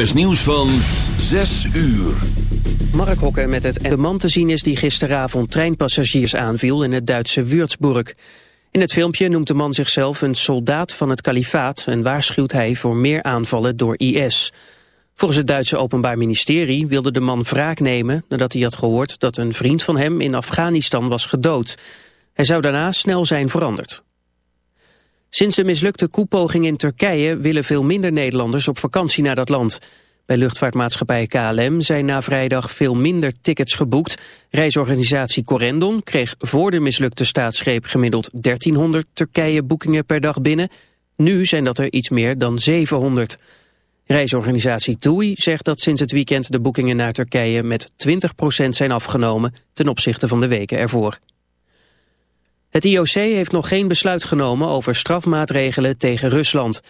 NOS nieuws van 6 uur. Mark Hokker met het de man te zien is die gisteravond treinpassagiers aanviel in het Duitse Würzburg. In het filmpje noemt de man zichzelf een soldaat van het kalifaat en waarschuwt hij voor meer aanvallen door IS. Volgens het Duitse Openbaar Ministerie wilde de man wraak nemen nadat hij had gehoord dat een vriend van hem in Afghanistan was gedood. Hij zou daarna snel zijn veranderd. Sinds de mislukte koepoging in Turkije willen veel minder Nederlanders op vakantie naar dat land. Bij luchtvaartmaatschappij KLM zijn na vrijdag veel minder tickets geboekt. Reisorganisatie Corendon kreeg voor de mislukte staatsgreep gemiddeld 1300 Turkije boekingen per dag binnen. Nu zijn dat er iets meer dan 700. Reisorganisatie TUI zegt dat sinds het weekend de boekingen naar Turkije met 20% zijn afgenomen ten opzichte van de weken ervoor. Het IOC heeft nog geen besluit genomen over strafmaatregelen tegen Rusland.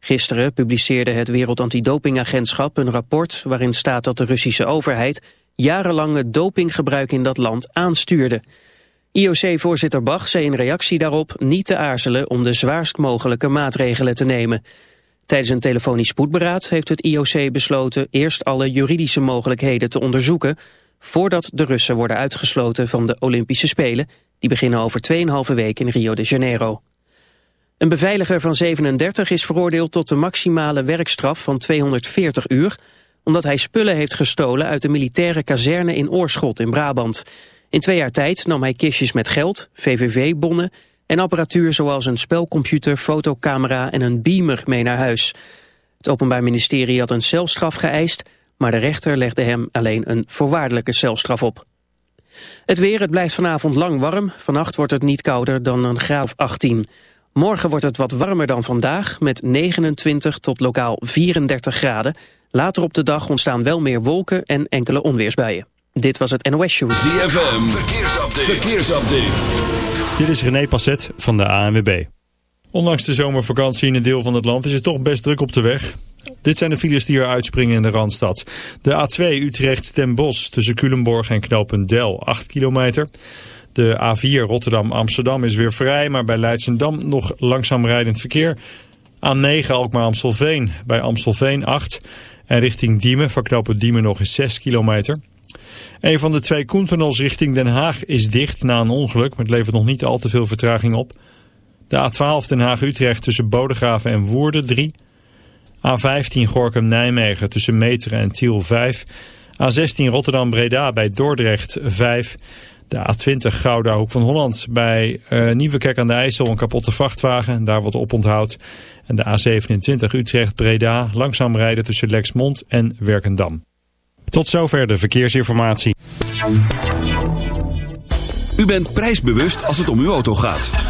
Gisteren publiceerde het Wereld Antidopingagentschap een rapport waarin staat dat de Russische overheid jarenlang dopinggebruik in dat land aanstuurde. IOC-voorzitter Bach zei in reactie daarop niet te aarzelen om de zwaarst mogelijke maatregelen te nemen. Tijdens een telefonisch spoedberaad heeft het IOC besloten eerst alle juridische mogelijkheden te onderzoeken voordat de Russen worden uitgesloten van de Olympische Spelen die beginnen over 2,5 weken in Rio de Janeiro. Een beveiliger van 37 is veroordeeld tot de maximale werkstraf van 240 uur... omdat hij spullen heeft gestolen uit de militaire kazerne in Oorschot in Brabant. In twee jaar tijd nam hij kistjes met geld, VVV-bonnen... en apparatuur zoals een spelcomputer, fotocamera en een beamer mee naar huis. Het Openbaar Ministerie had een celstraf geëist... maar de rechter legde hem alleen een voorwaardelijke celstraf op. Het weer, het blijft vanavond lang warm. Vannacht wordt het niet kouder dan een graad of 18. Morgen wordt het wat warmer dan vandaag met 29 tot lokaal 34 graden. Later op de dag ontstaan wel meer wolken en enkele onweersbuien. Dit was het NOS Show. ZFM, verkeersupdate. verkeersupdate. Dit is René Passet van de ANWB. Ondanks de zomervakantie in een deel van het land is het toch best druk op de weg. Dit zijn de files die er uitspringen in de Randstad. De A2 Utrecht-ten Bosch tussen Culemborg en Knopendel 8 kilometer. De A4 Rotterdam-Amsterdam is weer vrij, maar bij Leidsendam nog langzaam rijdend verkeer. A9 Alkmaar-Amstelveen, bij Amstelveen 8. En richting Diemen, voor knopen Diemen nog eens 6 kilometer. Een van de twee Koentunnels richting Den Haag is dicht na een ongeluk, maar het levert nog niet al te veel vertraging op. De A12 Den Haag-Utrecht tussen Bodegraven en Woerden 3. A15 Gorkum-Nijmegen tussen Meteren en Tiel 5. A16 Rotterdam-Breda bij Dordrecht 5. De A20 Gouda Hoek van Holland bij uh, Nieuwekerk aan de IJssel een kapotte vrachtwagen. Daar wordt oponthoud. En de A27 Utrecht-Breda langzaam rijden tussen Lexmond en Werkendam. Tot zover de verkeersinformatie. U bent prijsbewust als het om uw auto gaat.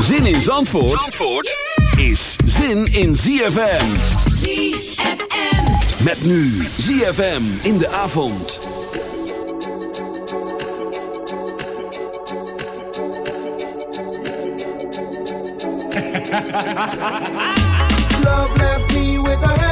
Zin in Zandvoort, Zandvoort is zin in ZFM. ZFM. Met nu ZFM in de avond. Love left me with a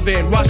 Loving while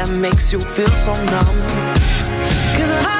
that makes you feel so numb. Cause I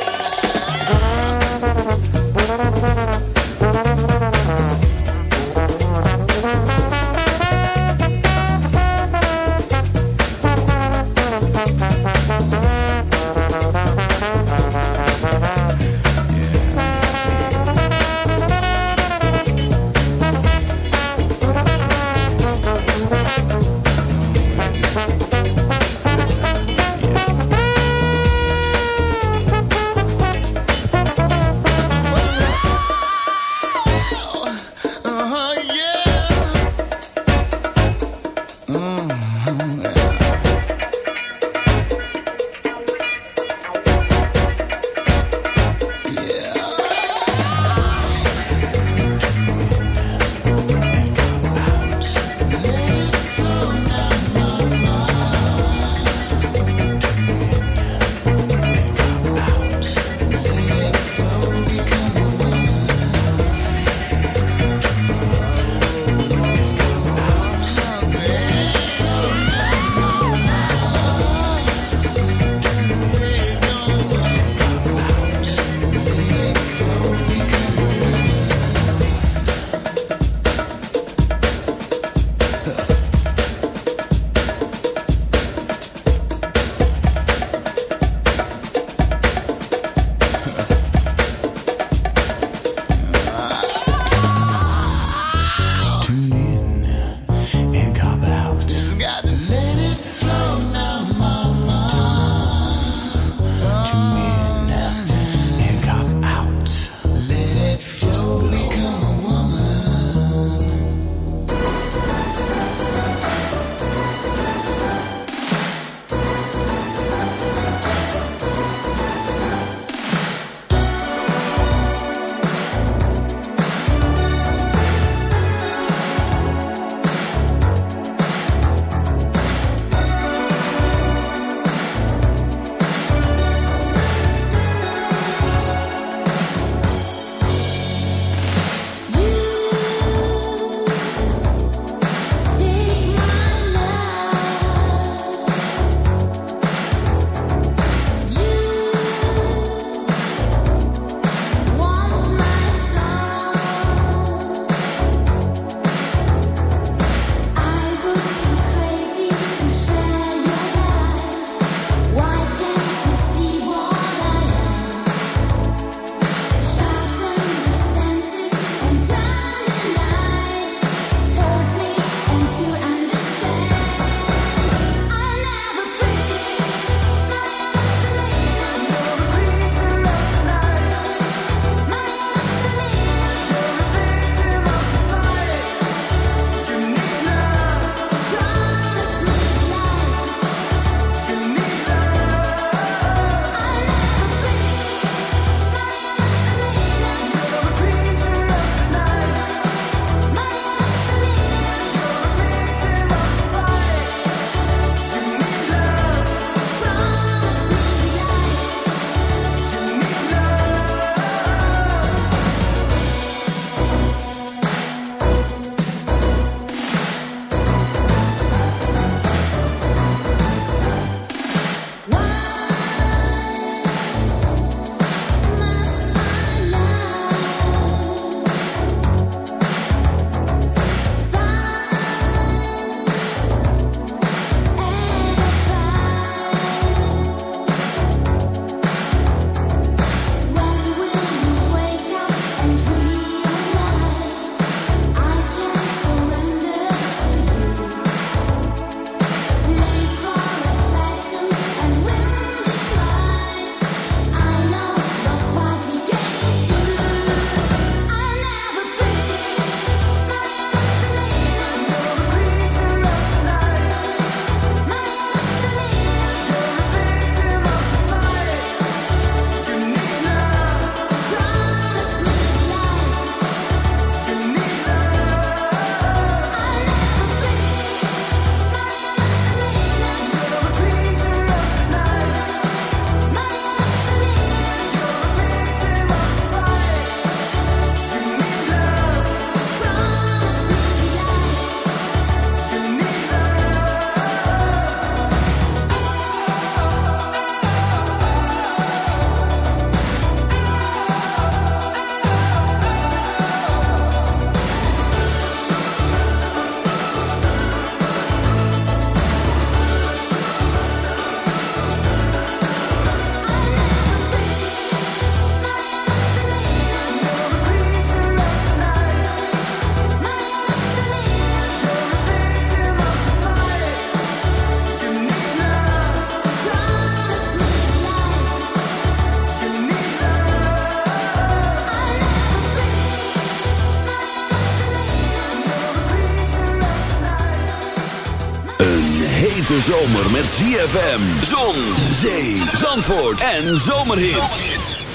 Hete zomer met ZFM, zon, zee, zandvoort en zomerhits.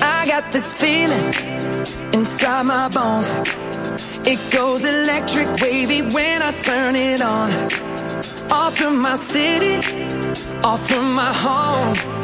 I got this feeling inside my bones. It goes electric wavy when I turn it on. Off from my city, off from my home.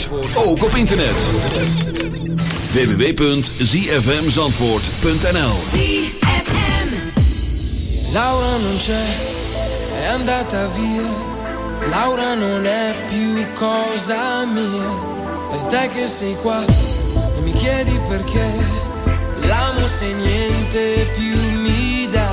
Zandvoort, ook op internet. www.zfmzandvoort.nl ZFM. Laura non c'è, è andata via. Laura non è più cosa mia. E te che sei qua e mi chiedi perché. L'amo se niente più mi dà.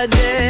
I did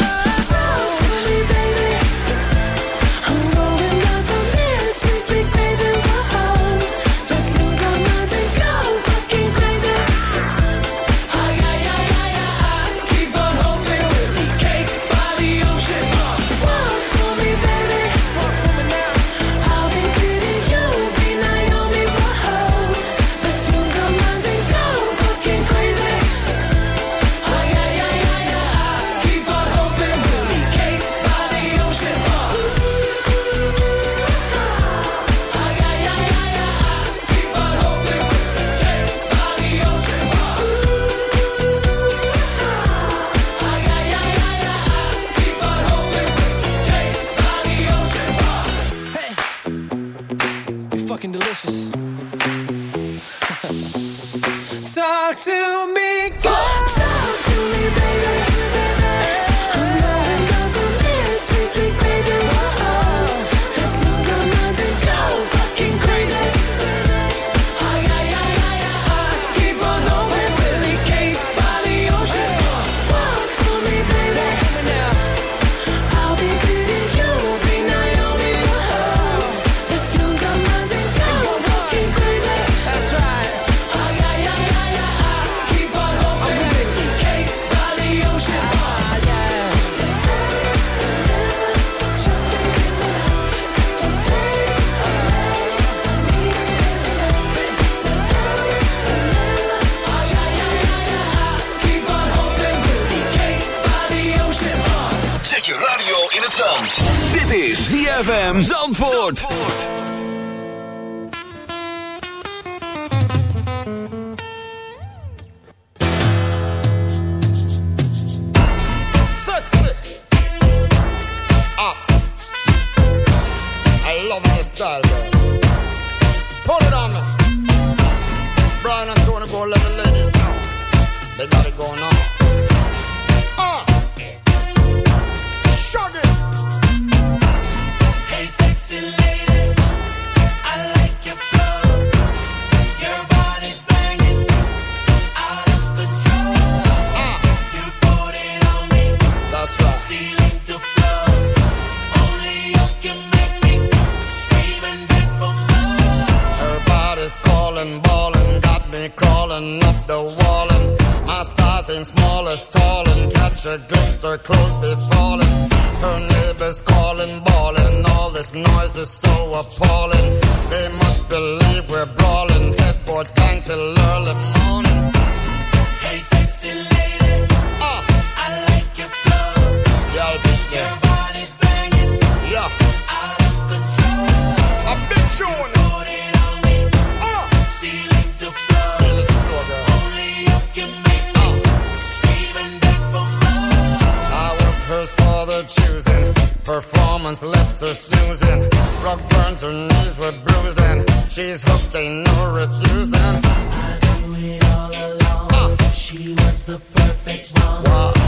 once left her snoozing. Rock burns her knees were bruised and she's hooked, ain't no refusing. I knew it all along. Uh. Ah. She was the perfect one. Wow.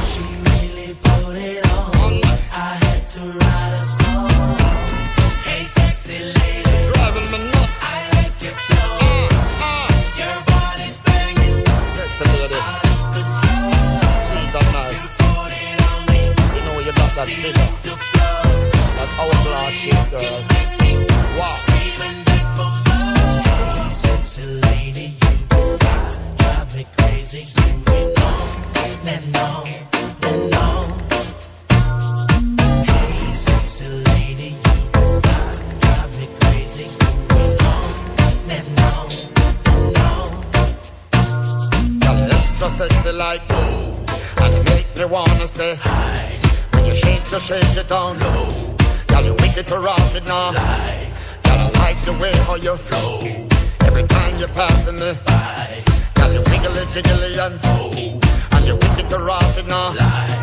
don't know. Girl, you wicked to rot it now. Lie. gotta like the way how you flow. Every time you're passing me by. Girl, you wiggly jiggly and oh. And you wicked to rot it now. Lie.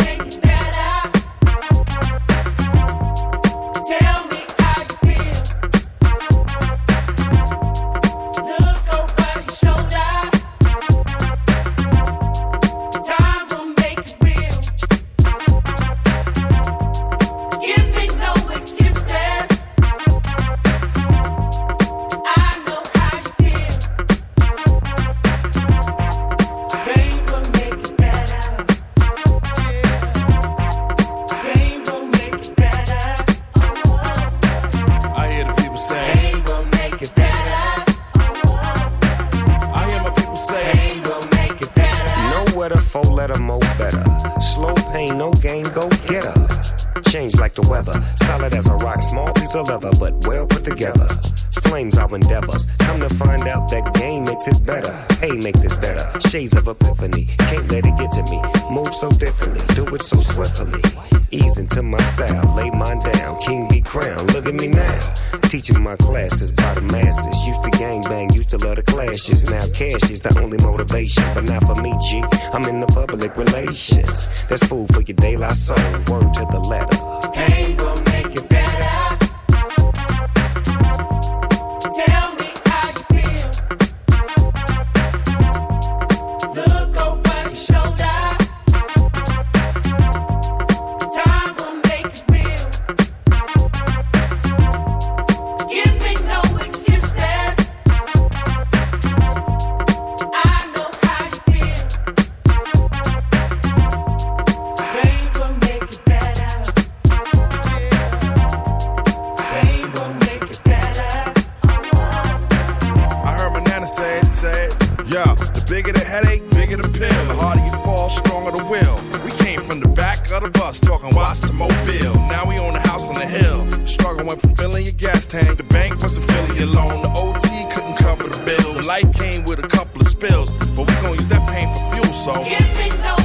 Life came with a couple of spills, but we gon' use that pain for fuel, so. Give me no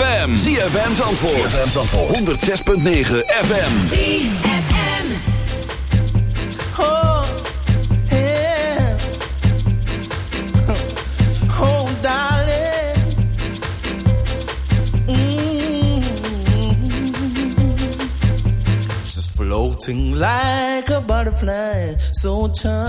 ZFM. ZFM Zandvoort. ZFM Zandvoort. 106.9 FM. ZFM. Oh, yeah. Oh, darling. Mm -hmm. She's floating like a butterfly. So charming.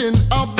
Kitchen up.